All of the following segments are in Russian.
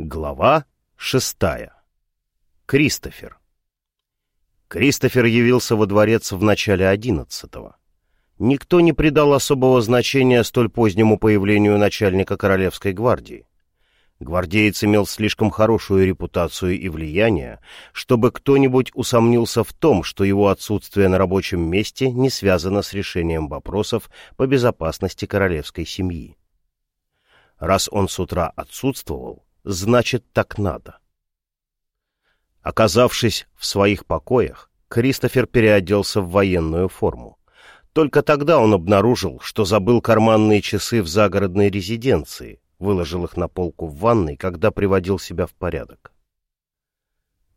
Глава шестая. Кристофер. Кристофер явился во дворец в начале одиннадцатого. Никто не придал особого значения столь позднему появлению начальника Королевской гвардии. Гвардеец имел слишком хорошую репутацию и влияние, чтобы кто-нибудь усомнился в том, что его отсутствие на рабочем месте не связано с решением вопросов по безопасности королевской семьи. Раз он с утра отсутствовал, значит, так надо. Оказавшись в своих покоях, Кристофер переоделся в военную форму. Только тогда он обнаружил, что забыл карманные часы в загородной резиденции, выложил их на полку в ванной, когда приводил себя в порядок.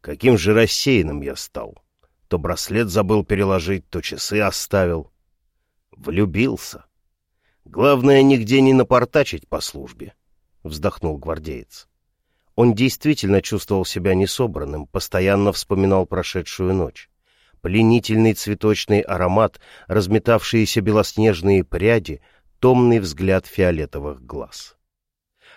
Каким же рассеянным я стал. То браслет забыл переложить, то часы оставил. Влюбился. Главное, нигде не напортачить по службе, — вздохнул гвардеец. Он действительно чувствовал себя несобранным, постоянно вспоминал прошедшую ночь. Пленительный цветочный аромат, разметавшиеся белоснежные пряди, томный взгляд фиолетовых глаз.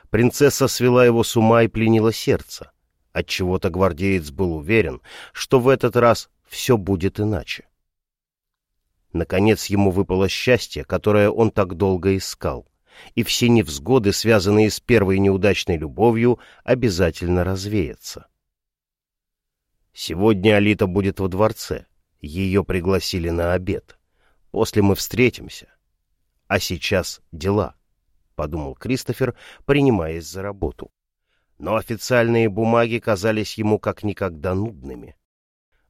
Принцесса свела его с ума и пленила сердце. Отчего-то гвардеец был уверен, что в этот раз все будет иначе. Наконец ему выпало счастье, которое он так долго искал и все невзгоды, связанные с первой неудачной любовью, обязательно развеются. Сегодня Алита будет во дворце. Ее пригласили на обед. После мы встретимся. А сейчас дела, — подумал Кристофер, принимаясь за работу. Но официальные бумаги казались ему как никогда нудными.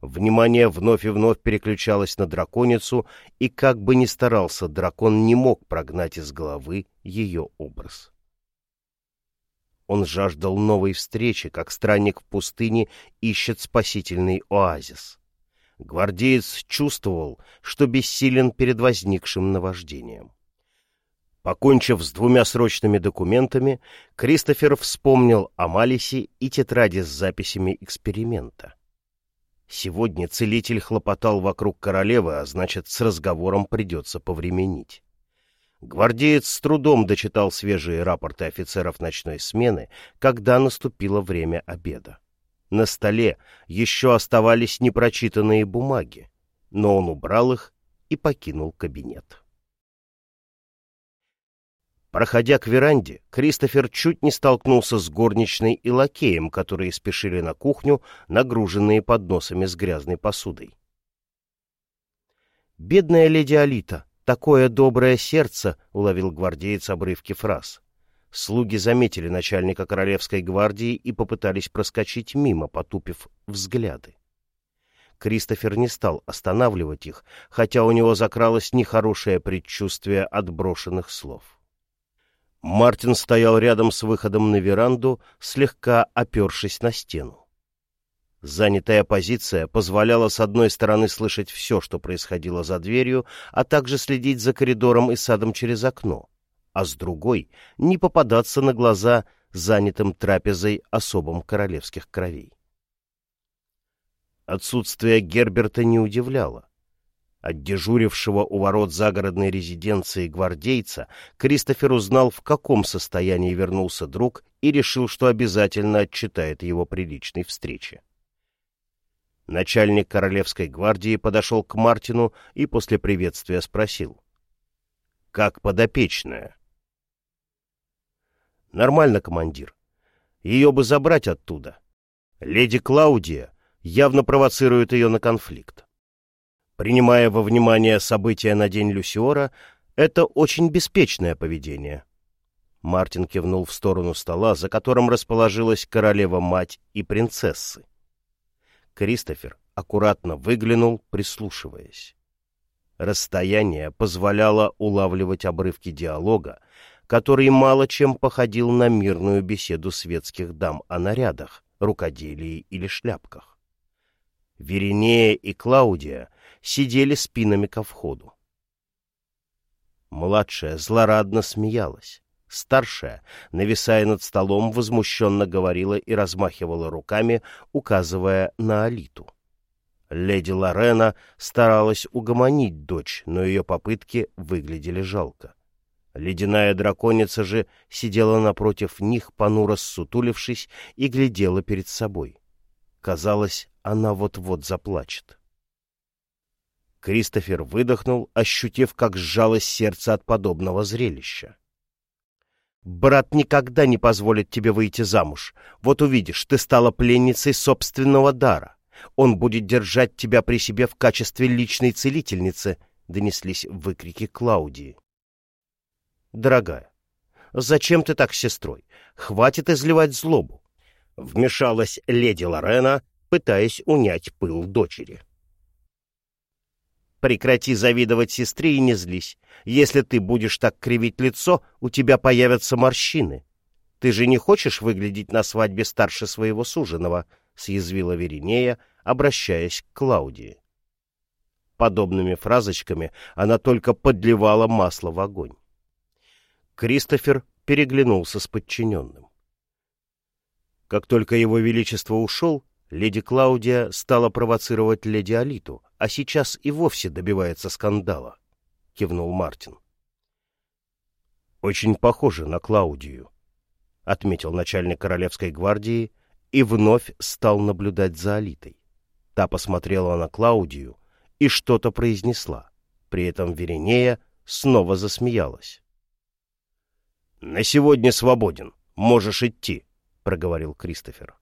Внимание вновь и вновь переключалось на драконицу, и как бы ни старался, дракон не мог прогнать из головы ее образ. Он жаждал новой встречи, как странник в пустыне ищет спасительный оазис. Гвардеец чувствовал, что бессилен перед возникшим наваждением. Покончив с двумя срочными документами, Кристофер вспомнил о Малисе и тетради с записями эксперимента. Сегодня целитель хлопотал вокруг королевы, а значит, с разговором придется повременить. Гвардеец с трудом дочитал свежие рапорты офицеров ночной смены, когда наступило время обеда. На столе еще оставались непрочитанные бумаги, но он убрал их и покинул кабинет. Проходя к веранде, Кристофер чуть не столкнулся с горничной и лакеем, которые спешили на кухню, нагруженные подносами с грязной посудой. «Бедная леди Алита, такое доброе сердце!» — уловил гвардеец обрывки фраз. Слуги заметили начальника королевской гвардии и попытались проскочить мимо, потупив взгляды. Кристофер не стал останавливать их, хотя у него закралось нехорошее предчувствие от брошенных слов. Мартин стоял рядом с выходом на веранду, слегка опершись на стену. Занятая позиция позволяла с одной стороны слышать все, что происходило за дверью, а также следить за коридором и садом через окно, а с другой — не попадаться на глаза занятым трапезой особом королевских кровей. Отсутствие Герберта не удивляло. От дежурившего у ворот загородной резиденции гвардейца Кристофер узнал, в каком состоянии вернулся друг, и решил, что обязательно отчитает его при личной встрече. Начальник Королевской гвардии подошел к Мартину и после приветствия спросил. — Как подопечная? — Нормально, командир. Ее бы забрать оттуда. Леди Клаудия явно провоцирует ее на конфликт. Принимая во внимание события на день Люсиора, это очень беспечное поведение. Мартин кивнул в сторону стола, за которым расположилась королева-мать и принцессы. Кристофер аккуратно выглянул, прислушиваясь. Расстояние позволяло улавливать обрывки диалога, который мало чем походил на мирную беседу светских дам о нарядах, рукоделии или шляпках. Веринея и Клаудия сидели спинами ко входу. Младшая злорадно смеялась. Старшая, нависая над столом, возмущенно говорила и размахивала руками, указывая на Алиту. Леди Лорена старалась угомонить дочь, но ее попытки выглядели жалко. Ледяная драконица же сидела напротив них, понуро ссутулившись, и глядела перед собой. Казалось, она вот-вот заплачет. Кристофер выдохнул, ощутив, как сжалось сердце от подобного зрелища. «Брат никогда не позволит тебе выйти замуж. Вот увидишь, ты стала пленницей собственного дара. Он будет держать тебя при себе в качестве личной целительницы», — донеслись выкрики Клаудии. «Дорогая, зачем ты так с сестрой? Хватит изливать злобу!» Вмешалась леди Лорена, пытаясь унять пыл дочери. «Прекрати завидовать сестре и не злись. Если ты будешь так кривить лицо, у тебя появятся морщины. Ты же не хочешь выглядеть на свадьбе старше своего суженого?» — съязвила Веринея, обращаясь к Клаудии. Подобными фразочками она только подливала масло в огонь. Кристофер переглянулся с подчиненным. Как только его величество ушел, леди Клаудия стала провоцировать леди Алиту, а сейчас и вовсе добивается скандала, — кивнул Мартин. «Очень похоже на Клаудию», — отметил начальник Королевской гвардии и вновь стал наблюдать за Алитой. Та посмотрела на Клаудию и что-то произнесла. При этом Веринея снова засмеялась. «На сегодня свободен. Можешь идти», — проговорил Кристофер.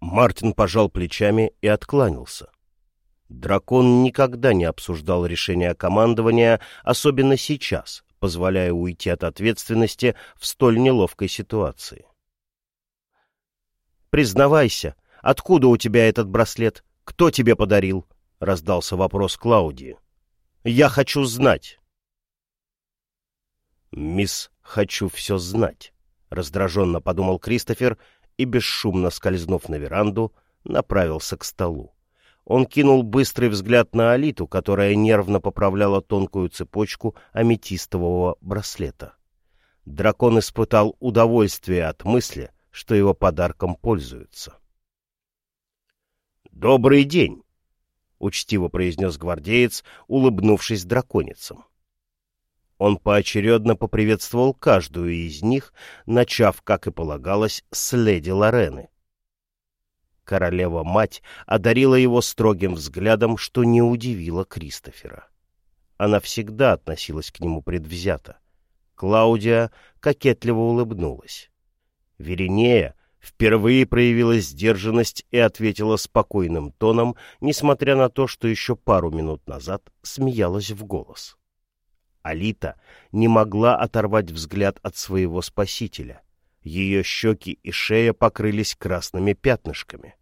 Мартин пожал плечами и откланялся. Дракон никогда не обсуждал решение командования, особенно сейчас, позволяя уйти от ответственности в столь неловкой ситуации. «Признавайся, откуда у тебя этот браслет? Кто тебе подарил?» — раздался вопрос Клаудии. «Я хочу знать». «Мисс, хочу все знать», — раздраженно подумал Кристофер и, бесшумно скользнув на веранду, направился к столу. Он кинул быстрый взгляд на Алиту, которая нервно поправляла тонкую цепочку аметистового браслета. Дракон испытал удовольствие от мысли, что его подарком пользуются. «Добрый день!» — учтиво произнес гвардеец, улыбнувшись драконицам. Он поочередно поприветствовал каждую из них, начав, как и полагалось, с леди Лорены. Королева-мать одарила его строгим взглядом, что не удивило Кристофера. Она всегда относилась к нему предвзято. Клаудия кокетливо улыбнулась. Веринея впервые проявила сдержанность и ответила спокойным тоном, несмотря на то, что еще пару минут назад смеялась в голос. — Алита не могла оторвать взгляд от своего спасителя. Ее щеки и шея покрылись красными пятнышками.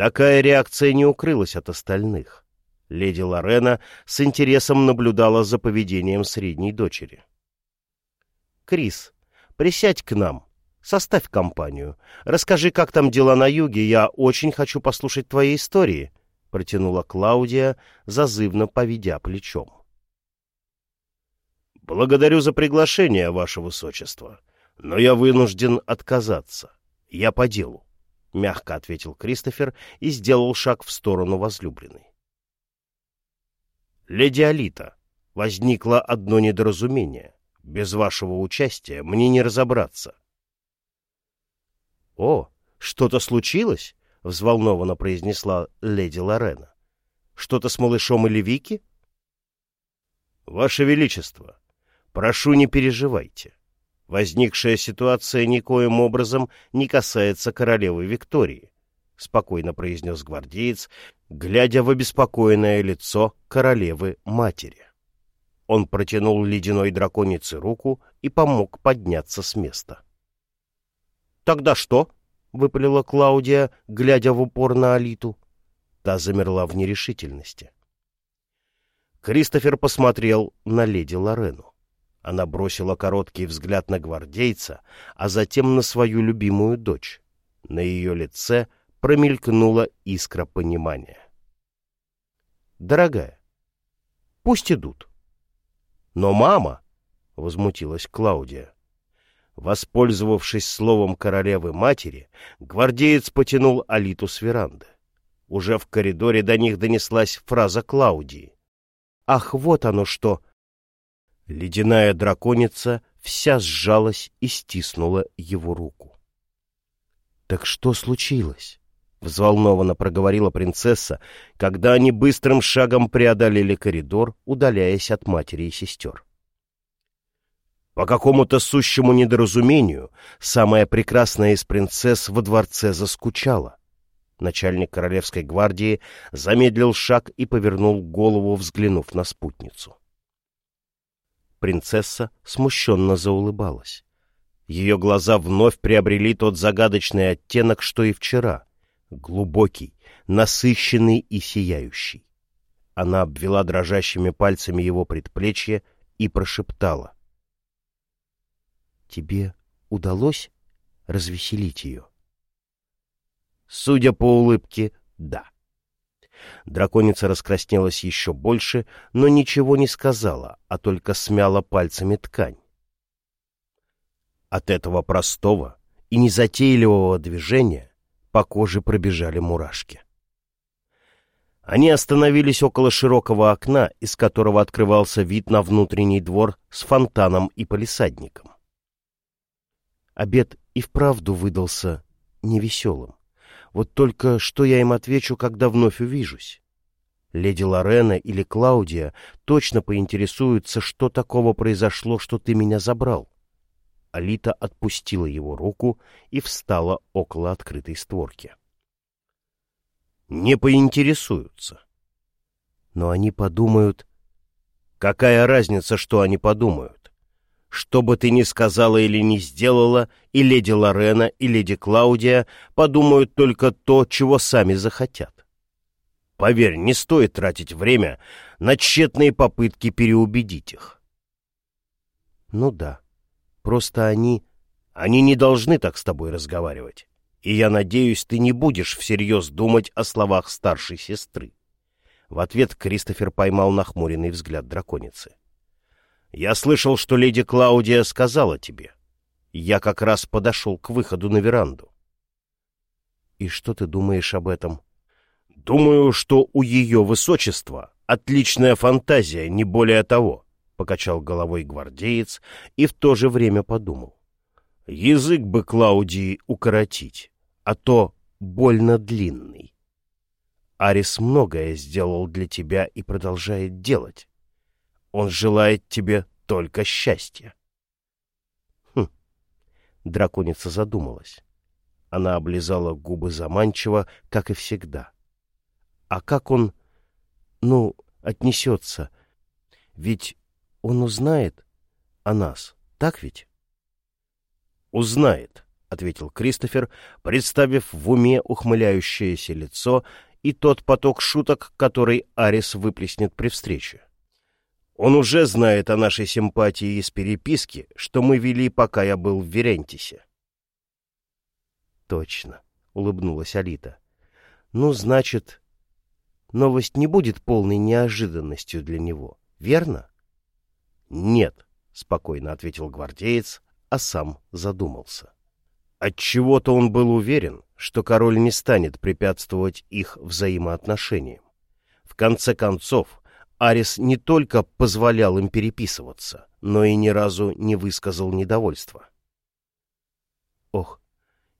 Такая реакция не укрылась от остальных. Леди Лорена с интересом наблюдала за поведением средней дочери. «Крис, присядь к нам, составь компанию. Расскажи, как там дела на юге, я очень хочу послушать твои истории», — протянула Клаудия, зазывно поведя плечом. Благодарю за приглашение, ваше высочество, но я вынужден отказаться. Я по делу, — мягко ответил Кристофер и сделал шаг в сторону возлюбленной. Леди Алита, возникло одно недоразумение. Без вашего участия мне не разобраться. — О, что-то случилось? — взволнованно произнесла леди Лорена. — Что-то с малышом или Вики? — Ваше Величество, Прошу, не переживайте. Возникшая ситуация никоим образом не касается королевы Виктории, — спокойно произнес гвардеец, глядя в обеспокоенное лицо королевы-матери. Он протянул ледяной драконице руку и помог подняться с места. — Тогда что? — выпалила Клаудия, глядя в упор на Алиту. Та замерла в нерешительности. Кристофер посмотрел на леди Лорену. Она бросила короткий взгляд на гвардейца, а затем на свою любимую дочь. На ее лице промелькнула искра понимания. «Дорогая, пусть идут». «Но мама!» — возмутилась Клаудия. Воспользовавшись словом королевы-матери, гвардеец потянул Алиту с веранды. Уже в коридоре до них донеслась фраза Клаудии. «Ах, вот оно что!» Ледяная драконица вся сжалась и стиснула его руку. «Так что случилось?» — взволнованно проговорила принцесса, когда они быстрым шагом преодолели коридор, удаляясь от матери и сестер. По какому-то сущему недоразумению самая прекрасная из принцесс во дворце заскучала. Начальник королевской гвардии замедлил шаг и повернул голову, взглянув на спутницу. Принцесса смущенно заулыбалась. Ее глаза вновь приобрели тот загадочный оттенок, что и вчера. Глубокий, насыщенный и сияющий. Она обвела дрожащими пальцами его предплечье и прошептала. — Тебе удалось развеселить ее? Судя по улыбке, да. Драконица раскраснелась еще больше, но ничего не сказала, а только смяла пальцами ткань. От этого простого и незатейливого движения по коже пробежали мурашки. Они остановились около широкого окна, из которого открывался вид на внутренний двор с фонтаном и палисадником. Обед и вправду выдался невеселым. Вот только что я им отвечу, когда вновь увижусь? Леди Лорена или Клаудия точно поинтересуются, что такого произошло, что ты меня забрал. Алита отпустила его руку и встала около открытой створки. Не поинтересуются. Но они подумают... Какая разница, что они подумают? Что бы ты ни сказала или ни сделала, и леди Лорена, и леди Клаудия подумают только то, чего сами захотят. Поверь, не стоит тратить время на тщетные попытки переубедить их. Ну да, просто они... Они не должны так с тобой разговаривать. И я надеюсь, ты не будешь всерьез думать о словах старшей сестры. В ответ Кристофер поймал нахмуренный взгляд драконицы. Я слышал, что леди Клаудия сказала тебе. Я как раз подошел к выходу на веранду. И что ты думаешь об этом? Думаю, что у ее высочества отличная фантазия, не более того, — покачал головой гвардеец и в то же время подумал. Язык бы Клаудии укоротить, а то больно длинный. Арис многое сделал для тебя и продолжает делать. Он желает тебе только счастья. Хм. Драконица задумалась. Она облизала губы заманчиво, как и всегда. А как он, ну, отнесется? Ведь он узнает о нас, так ведь? Узнает, — ответил Кристофер, представив в уме ухмыляющееся лицо и тот поток шуток, который Арис выплеснет при встрече. Он уже знает о нашей симпатии из переписки, что мы вели, пока я был в Верентисе. Точно, улыбнулась Алита. Ну, значит, новость не будет полной неожиданностью для него, верно? Нет, спокойно ответил гвардеец, а сам задумался. Отчего-то он был уверен, что король не станет препятствовать их взаимоотношениям. В конце концов, Арис не только позволял им переписываться, но и ни разу не высказал недовольства. «Ох,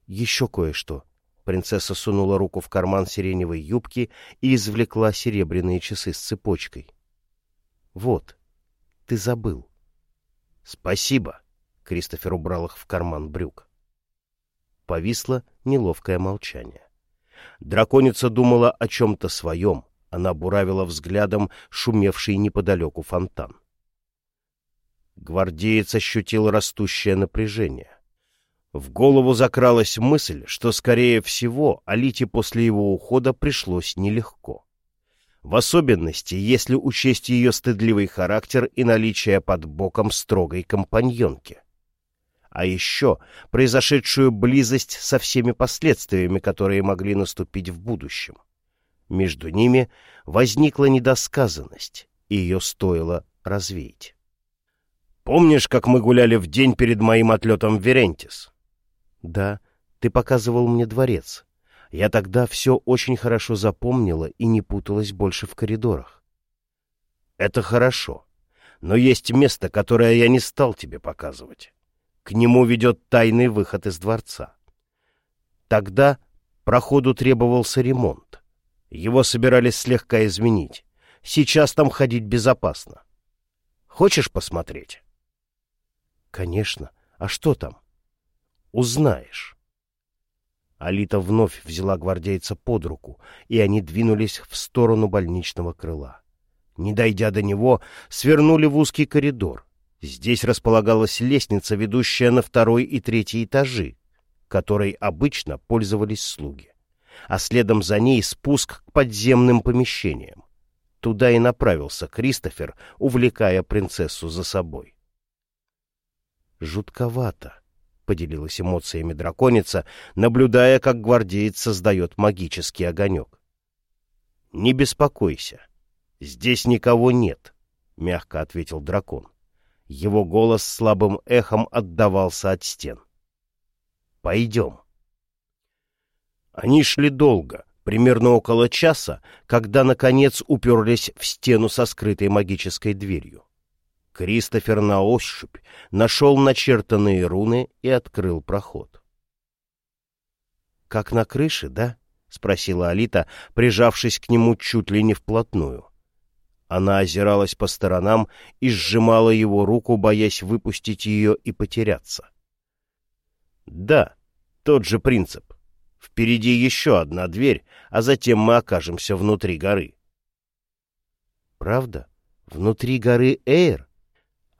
еще кое-что!» Принцесса сунула руку в карман сиреневой юбки и извлекла серебряные часы с цепочкой. «Вот, ты забыл». «Спасибо!» — Кристофер убрал их в карман брюк. Повисло неловкое молчание. Драконица думала о чем-то своем, она буравила взглядом шумевший неподалеку фонтан. Гвардеец ощутил растущее напряжение. В голову закралась мысль, что, скорее всего, Алите после его ухода пришлось нелегко. В особенности, если учесть ее стыдливый характер и наличие под боком строгой компаньонки. А еще произошедшую близость со всеми последствиями, которые могли наступить в будущем. Между ними возникла недосказанность, и ее стоило развеять. «Помнишь, как мы гуляли в день перед моим отлетом в Верентис?» «Да, ты показывал мне дворец. Я тогда все очень хорошо запомнила и не путалась больше в коридорах». «Это хорошо. Но есть место, которое я не стал тебе показывать. К нему ведет тайный выход из дворца. Тогда проходу требовался ремонт. Его собирались слегка изменить. Сейчас там ходить безопасно. Хочешь посмотреть? Конечно. А что там? Узнаешь. Алита вновь взяла гвардейца под руку, и они двинулись в сторону больничного крыла. Не дойдя до него, свернули в узкий коридор. Здесь располагалась лестница, ведущая на второй и третий этажи, которой обычно пользовались слуги. А следом за ней спуск к подземным помещениям. Туда и направился Кристофер, увлекая принцессу за собой. Жутковато поделилась эмоциями драконица, наблюдая, как гвардеец создает магический огонек. «Не беспокойся. Здесь никого нет», — мягко ответил дракон. Его голос слабым эхом отдавался от стен. «Пойдем». Они шли долго, примерно около часа, когда, наконец, уперлись в стену со скрытой магической дверью. Кристофер на ощупь нашел начертанные руны и открыл проход. «Как на крыше, да?» — спросила Алита, прижавшись к нему чуть ли не вплотную. Она озиралась по сторонам и сжимала его руку, боясь выпустить ее и потеряться. «Да, тот же принцип. Впереди еще одна дверь, а затем мы окажемся внутри горы». «Правда? Внутри горы Эйр?»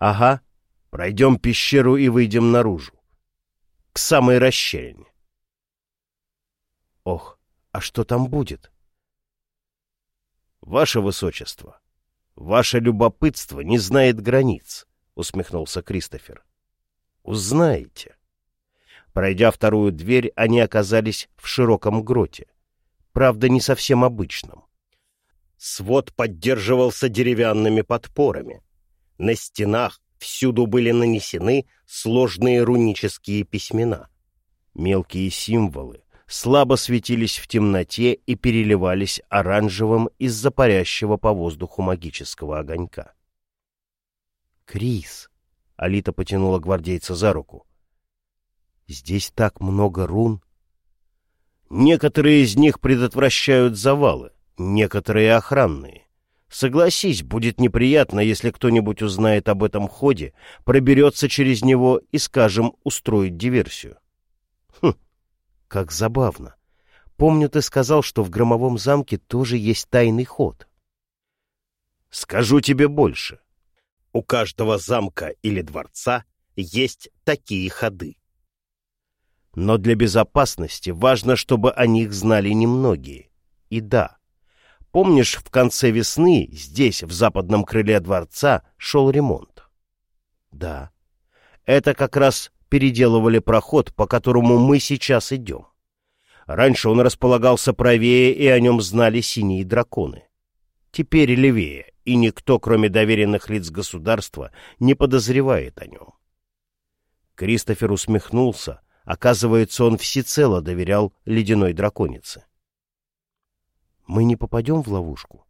Ага, пройдем пещеру и выйдем наружу. К самой расщелине. Ох, а что там будет? Ваше Высочество, ваше любопытство не знает границ, усмехнулся Кристофер. Узнаете. Пройдя вторую дверь, они оказались в широком гроте. Правда, не совсем обычном. Свод поддерживался деревянными подпорами. На стенах всюду были нанесены сложные рунические письмена. Мелкие символы слабо светились в темноте и переливались оранжевым из-за парящего по воздуху магического огонька. «Крис!» — Алита потянула гвардейца за руку. «Здесь так много рун!» «Некоторые из них предотвращают завалы, некоторые — охранные. Согласись, будет неприятно, если кто-нибудь узнает об этом ходе, проберется через него и, скажем, устроит диверсию. Хм, как забавно. Помню, ты сказал, что в громовом замке тоже есть тайный ход. Скажу тебе больше. У каждого замка или дворца есть такие ходы. Но для безопасности важно, чтобы о них знали немногие. И да, Помнишь, в конце весны здесь, в западном крыле дворца, шел ремонт? Да. Это как раз переделывали проход, по которому мы сейчас идем. Раньше он располагался правее, и о нем знали синие драконы. Теперь левее, и никто, кроме доверенных лиц государства, не подозревает о нем. Кристофер усмехнулся. Оказывается, он всецело доверял ледяной драконице. Мы не попадем в ловушку?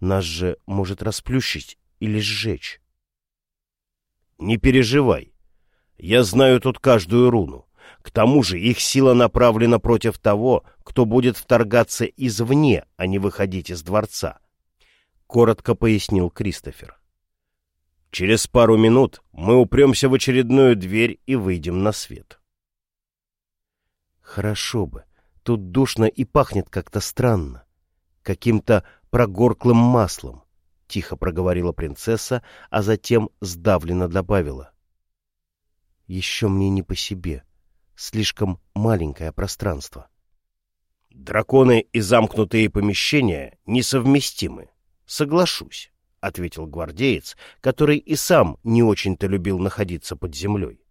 Нас же может расплющить или сжечь. Не переживай. Я знаю тут каждую руну. К тому же их сила направлена против того, кто будет вторгаться извне, а не выходить из дворца. Коротко пояснил Кристофер. Через пару минут мы упремся в очередную дверь и выйдем на свет. Хорошо бы. Тут душно и пахнет как-то странно каким-то прогорклым маслом, — тихо проговорила принцесса, а затем сдавленно добавила. — Еще мне не по себе. Слишком маленькое пространство. — Драконы и замкнутые помещения несовместимы. Соглашусь, — ответил гвардеец, который и сам не очень-то любил находиться под землей.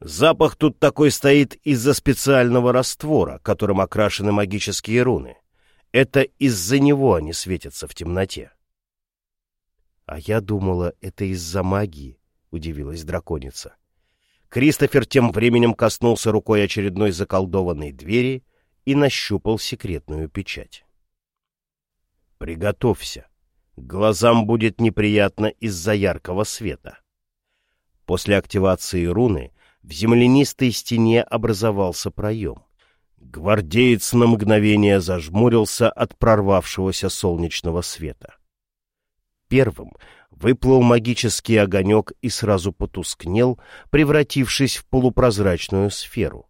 Запах тут такой стоит из-за специального раствора, которым окрашены магические руны. Это из-за него они светятся в темноте. — А я думала, это из-за магии, — удивилась драконица. Кристофер тем временем коснулся рукой очередной заколдованной двери и нащупал секретную печать. «Приготовься. Глазам будет неприятно из-за яркого света. После активации руны в землянистой стене образовался проем. Гвардеец на мгновение зажмурился от прорвавшегося солнечного света. Первым выплыл магический огонек и сразу потускнел, превратившись в полупрозрачную сферу.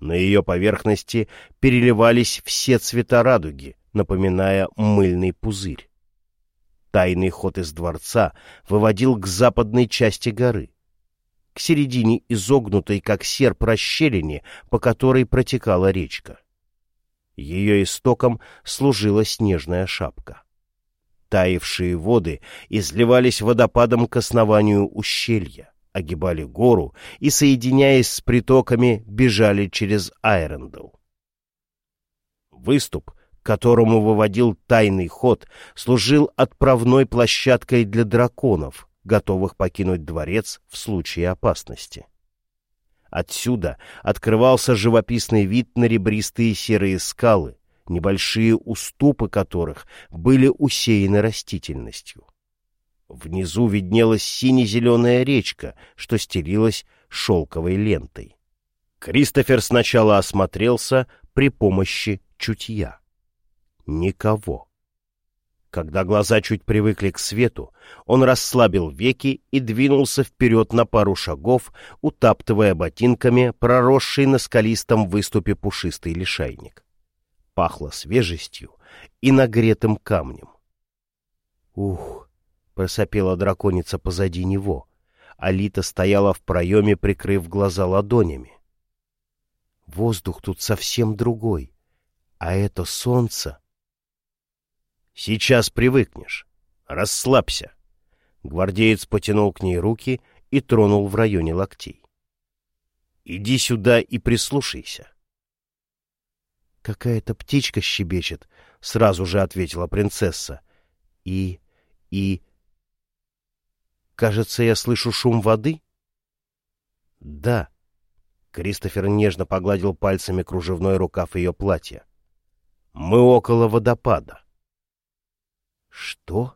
На ее поверхности переливались все цвета радуги, напоминая мыльный пузырь. Тайный ход из дворца выводил к западной части горы, к середине изогнутой, как серп, расщелине, по которой протекала речка. Ее истоком служила снежная шапка. Таявшие воды изливались водопадом к основанию ущелья, огибали гору и, соединяясь с притоками, бежали через Айрендл. Выступ, к которому выводил тайный ход, служил отправной площадкой для драконов, готовых покинуть дворец в случае опасности. Отсюда открывался живописный вид на ребристые серые скалы, небольшие уступы которых были усеяны растительностью. Внизу виднелась сине-зеленая речка, что стелилась шелковой лентой. Кристофер сначала осмотрелся при помощи чутья. Никого. Когда глаза чуть привыкли к свету, он расслабил веки и двинулся вперед на пару шагов, утаптывая ботинками проросший на скалистом выступе пушистый лишайник пахло свежестью и нагретым камнем. «Ух!» — просопела драконица позади него. Алита стояла в проеме, прикрыв глаза ладонями. «Воздух тут совсем другой, а это солнце...» «Сейчас привыкнешь. Расслабься». Гвардеец потянул к ней руки и тронул в районе локтей. «Иди сюда и прислушайся». «Какая-то птичка щебечет», — сразу же ответила принцесса. «И... и...» «Кажется, я слышу шум воды?» «Да». Кристофер нежно погладил пальцами кружевной рукав ее платья. «Мы около водопада». «Что?»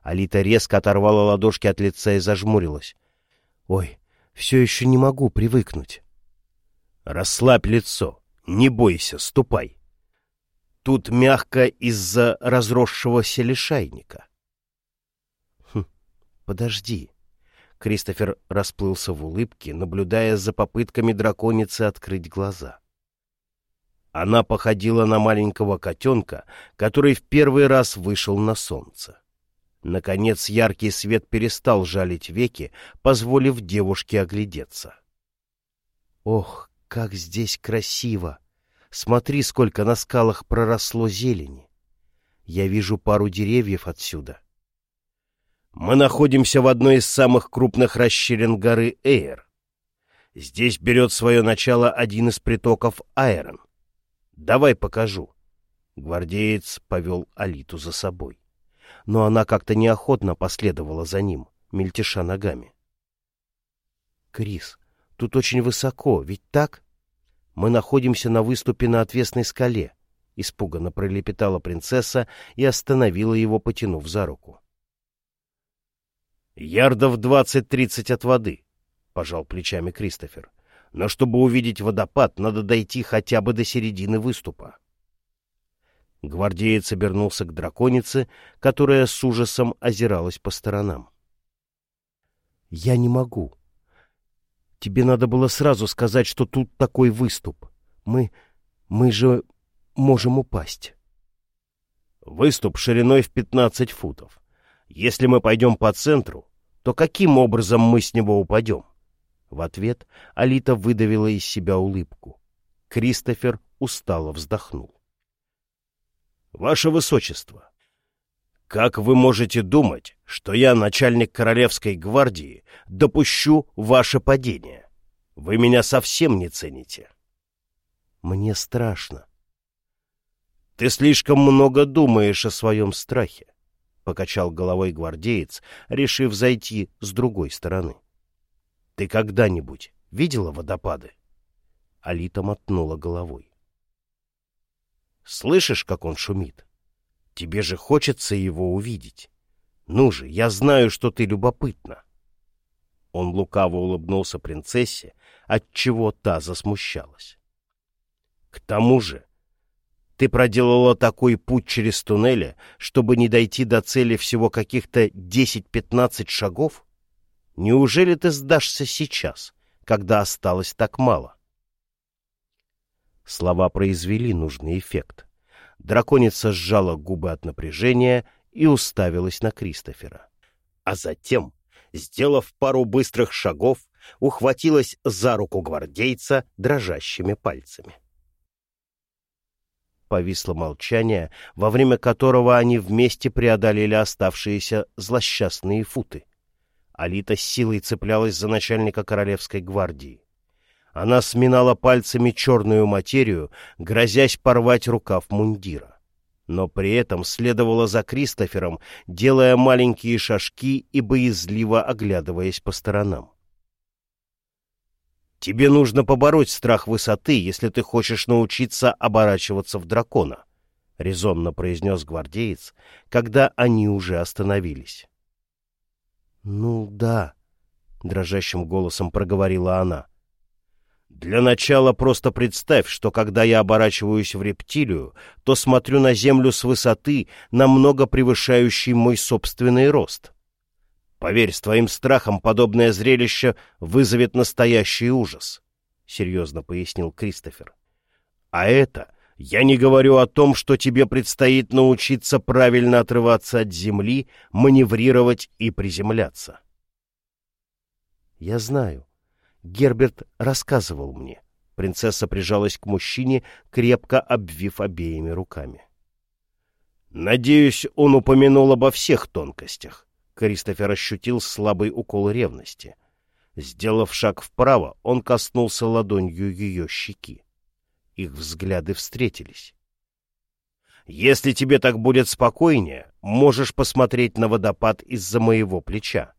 Алита резко оторвала ладошки от лица и зажмурилась. «Ой, все еще не могу привыкнуть». «Расслабь лицо. Не бойся, ступай. Тут мягко из-за разросшегося лишайника. Хм, подожди. Кристофер расплылся в улыбке, наблюдая за попытками драконицы открыть глаза. Она походила на маленького котенка, который в первый раз вышел на солнце. Наконец яркий свет перестал жалить веки, позволив девушке оглядеться. Ох, как здесь красиво! Смотри, сколько на скалах проросло зелени. Я вижу пару деревьев отсюда. Мы находимся в одной из самых крупных расщелин горы Эйр. Здесь берет свое начало один из притоков Айрон. Давай покажу. Гвардеец повел Алиту за собой. Но она как-то неохотно последовала за ним, мельтеша ногами. — Крис, Тут очень высоко, ведь так? Мы находимся на выступе на отвесной скале. Испуганно пролепетала принцесса и остановила его, потянув за руку. «Ярдов двадцать-тридцать от воды», — пожал плечами Кристофер. «Но чтобы увидеть водопад, надо дойти хотя бы до середины выступа». Гвардеец обернулся к драконице, которая с ужасом озиралась по сторонам. «Я не могу», Тебе надо было сразу сказать, что тут такой выступ. Мы... мы же можем упасть. Выступ шириной в пятнадцать футов. Если мы пойдем по центру, то каким образом мы с него упадем? В ответ Алита выдавила из себя улыбку. Кристофер устало вздохнул. — Ваше Высочество, как вы можете думать, что я, начальник Королевской гвардии, допущу ваше падение? Вы меня совсем не цените. Мне страшно. Ты слишком много думаешь о своем страхе, — покачал головой гвардеец, решив зайти с другой стороны. Ты когда-нибудь видела водопады? Алита мотнула головой. Слышишь, как он шумит? — Тебе же хочется его увидеть. Ну же, я знаю, что ты любопытна. Он лукаво улыбнулся принцессе, отчего та засмущалась. К тому же, ты проделала такой путь через туннели, чтобы не дойти до цели всего каких-то 10-15 шагов? Неужели ты сдашься сейчас, когда осталось так мало? Слова произвели нужный эффект. Драконица сжала губы от напряжения и уставилась на Кристофера. А затем, сделав пару быстрых шагов, ухватилась за руку гвардейца дрожащими пальцами. Повисло молчание, во время которого они вместе преодолели оставшиеся злосчастные футы. Алита с силой цеплялась за начальника королевской гвардии. Она сминала пальцами черную материю, грозясь порвать рукав мундира. Но при этом следовала за Кристофером, делая маленькие шажки и боязливо оглядываясь по сторонам. «Тебе нужно побороть страх высоты, если ты хочешь научиться оборачиваться в дракона», — резонно произнес гвардеец, когда они уже остановились. «Ну да», — дрожащим голосом проговорила она. Для начала просто представь, что когда я оборачиваюсь в рептилию, то смотрю на Землю с высоты, намного превышающей мой собственный рост. Поверь, с твоим страхом подобное зрелище вызовет настоящий ужас, — серьезно пояснил Кристофер. А это я не говорю о том, что тебе предстоит научиться правильно отрываться от земли, маневрировать и приземляться. Я знаю, Герберт рассказывал мне. Принцесса прижалась к мужчине, крепко обвив обеими руками. «Надеюсь, он упомянул обо всех тонкостях». Кристофер ощутил слабый укол ревности. Сделав шаг вправо, он коснулся ладонью ее щеки. Их взгляды встретились. «Если тебе так будет спокойнее, можешь посмотреть на водопад из-за моего плеча».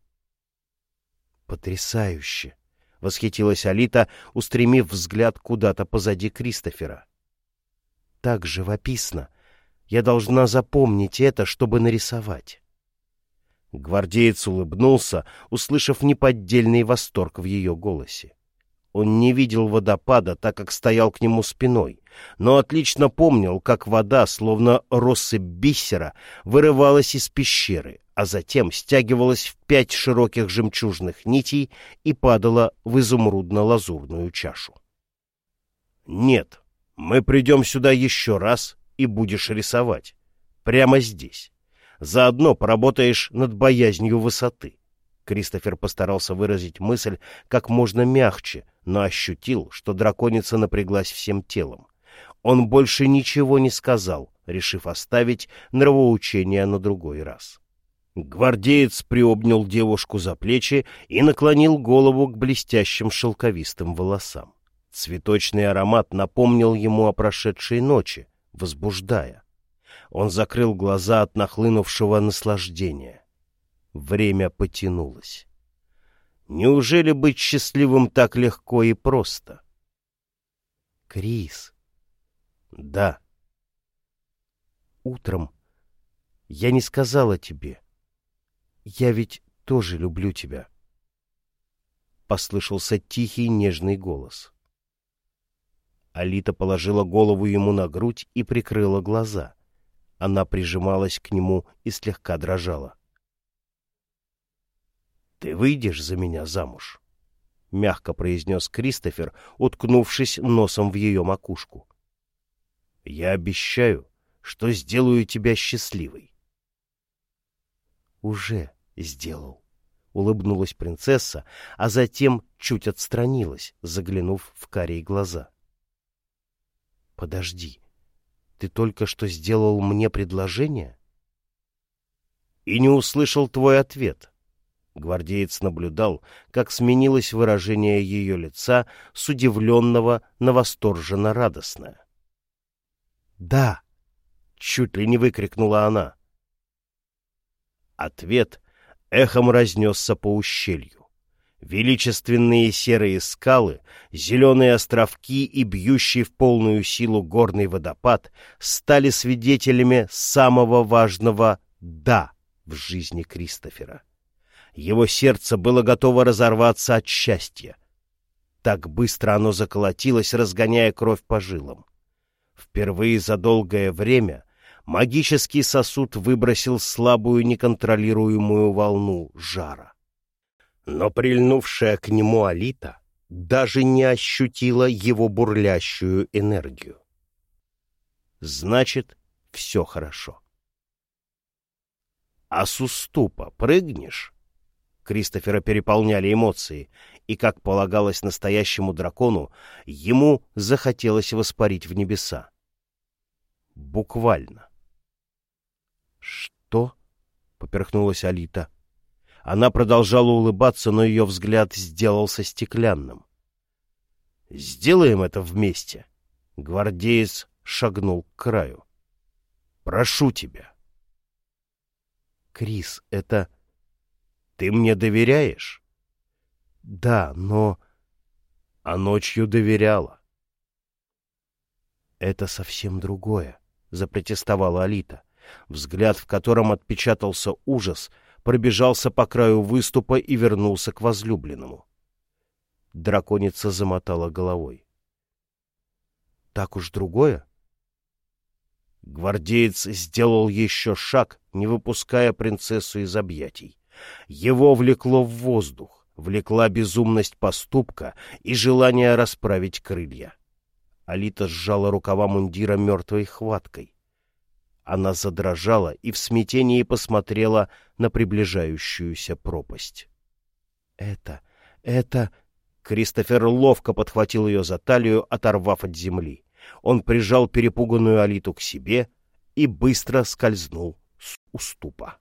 «Потрясающе!» восхитилась Алита, устремив взгляд куда-то позади Кристофера. Так живописно. Я должна запомнить это, чтобы нарисовать. Гвардеец улыбнулся, услышав неподдельный восторг в ее голосе. Он не видел водопада, так как стоял к нему спиной, но отлично помнил, как вода, словно россыпь бисера, вырывалась из пещеры, а затем стягивалась в пять широких жемчужных нитей и падала в изумрудно-лазурную чашу. «Нет, мы придем сюда еще раз и будешь рисовать. Прямо здесь. Заодно поработаешь над боязнью высоты». Кристофер постарался выразить мысль как можно мягче, но ощутил, что драконица напряглась всем телом. Он больше ничего не сказал, решив оставить нравоучение на другой раз. Гвардеец приобнял девушку за плечи и наклонил голову к блестящим шелковистым волосам. Цветочный аромат напомнил ему о прошедшей ночи, возбуждая. Он закрыл глаза от нахлынувшего наслаждения. Время потянулось. Неужели быть счастливым так легко и просто? Крис. Да. Утром я не сказала тебе. Я ведь тоже люблю тебя. Послышался тихий нежный голос. Алита положила голову ему на грудь и прикрыла глаза. Она прижималась к нему и слегка дрожала. «Ты выйдешь за меня замуж?» — мягко произнес Кристофер, уткнувшись носом в ее макушку. «Я обещаю, что сделаю тебя счастливой». «Уже», сделал. Улыбнулась принцесса, а затем чуть отстранилась, заглянув в карие глаза. — Подожди, ты только что сделал мне предложение? — И не услышал твой ответ. Гвардеец наблюдал, как сменилось выражение ее лица с удивленного на восторженно радостное. — Да! — чуть ли не выкрикнула она. Ответ эхом разнесся по ущелью. Величественные серые скалы, зеленые островки и бьющий в полную силу горный водопад стали свидетелями самого важного «да» в жизни Кристофера. Его сердце было готово разорваться от счастья. Так быстро оно заколотилось, разгоняя кровь по жилам. Впервые за долгое время магический сосуд выбросил слабую неконтролируемую волну жара. Но прильнувшая к нему Алита даже не ощутила его бурлящую энергию. Значит, все хорошо. А с уступа прыгнешь? Кристофера переполняли эмоции, и, как полагалось настоящему дракону, ему захотелось воспарить в небеса. Буквально. «Что?» — поперхнулась Алита. Она продолжала улыбаться, но ее взгляд сделался стеклянным. «Сделаем это вместе!» Гвардеец шагнул к краю. «Прошу тебя!» «Крис, это...» «Ты мне доверяешь?» «Да, но...» «А ночью доверяла». «Это совсем другое», — запротестовала Алита. Взгляд, в котором отпечатался ужас, пробежался по краю выступа и вернулся к возлюбленному. Драконица замотала головой. «Так уж другое?» Гвардеец сделал еще шаг, не выпуская принцессу из объятий. Его влекло в воздух, влекла безумность поступка и желание расправить крылья. Алита сжала рукава мундира мертвой хваткой. Она задрожала и в смятении посмотрела на приближающуюся пропасть. — Это... это... Кристофер ловко подхватил ее за талию, оторвав от земли. Он прижал перепуганную Алиту к себе и быстро скользнул с уступа.